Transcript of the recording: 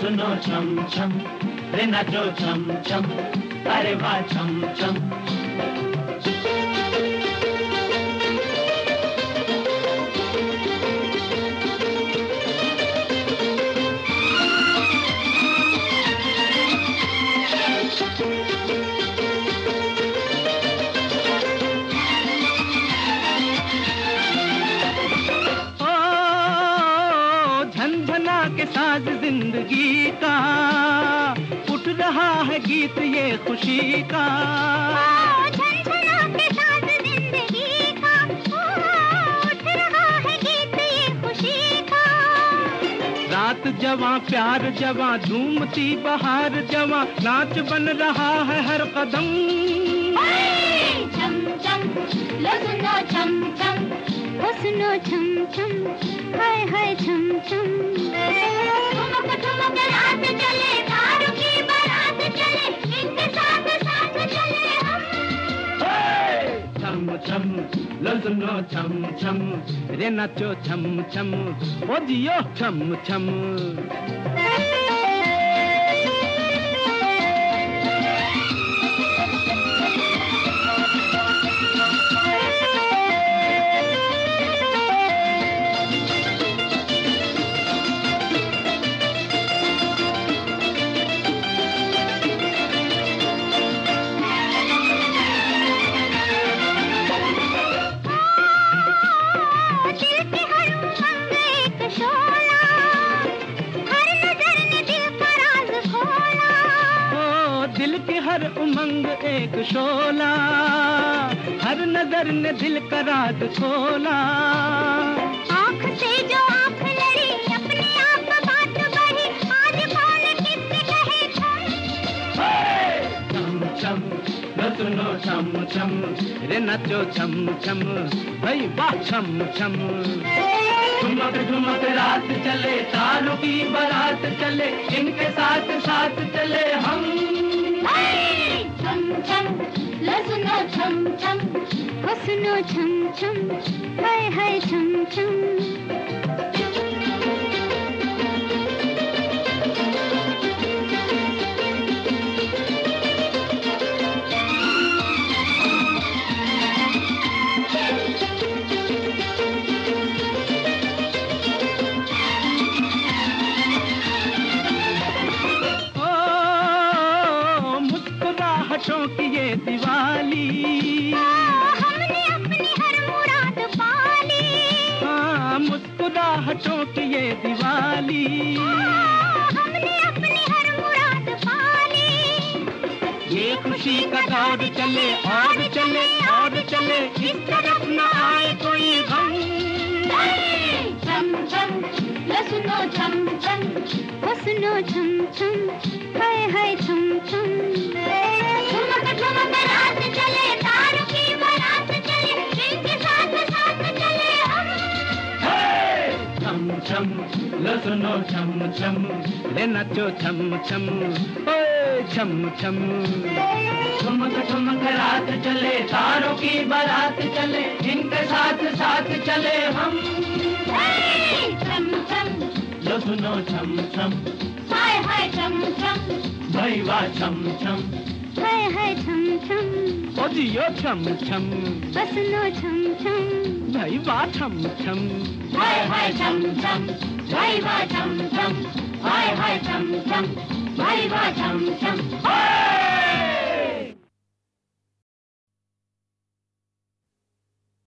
सुनो छम छम रे नाचो छम छम अरे वाह छम छम साज ज़िंदगी का। उठ रहा है गीत ये खुशी का। झनझना के साथ ज़िंदगी का। उठ रहा है गीत ये खुशी का। रात जवा प्यार जवा झूमती बहार जवा नाच बन रहा है हर कदम। छम छम लसनो छम छम हसनो छम छम हाय हाय छम छम ठुमक ठुमक, रात चले, तारों की बारात चले, इनके साथ साथ चले हम। छम छम लो सुनो छम छम रे नाचो छम छम ओ जियो छम छम हर उमंग एक शोला हर नज़र ने दिल का राज खोला। आँख से जो आँख लड़ी अपने आप बात बढ़ी आज कौन किससे कहे छम? छम छम न सुनो छम छम रे नाचो छम छम भाई वाह छम छम ठुमक ठुमक रात चले तारों की बारात चले इनके साथ साथ चले छम छम सुनो छम छम हाय हाय छम छम मुस्कुराहटों की ये दिवाली। हमने अपनी हर मुराद पाली। हाँ मुस्कुराहटों की ये दिवाली। हमने अपनी हर मुराद पाली। ये खुशी का दौर चले और चले और चले इस तरफ़ न आए कोई गम। छम छम लसनो छम छम हसनो छम छम हाय हाय छम लो सुनो छम छम रे नाचो छम छम ओए छम छम ठुमक ठुमक रात चले तारों की बारात चले इनके साथ साथ चले हम छम छम लो सुनो छम छम हाय हाय छम छम भाई वाह छम छम हाय हाय छम छम जियो छम छम ओ सुनो छम छम भाई वाह छम छम हाय हाय छम छम भाई वाह छम छम हाय हाय छम छम भाई वाह छम छम